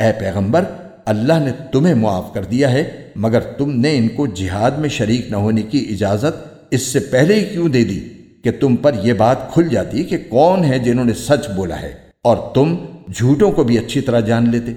اے پیغمبر، اللہ نے تمہیں معاف کر دیا ہے، مگر تم نے ان کو جہاد میں شریک نہ ہونے کی اجازت اس سے پہلے ہی کیوں دے دی؟ کہ تم پر یہ بات کھل جاتی کہ کون ہے جنہوں نے سچ بولا ہے، اور تم جھوٹوں کو بھی اچھی طرح جان لیتے۔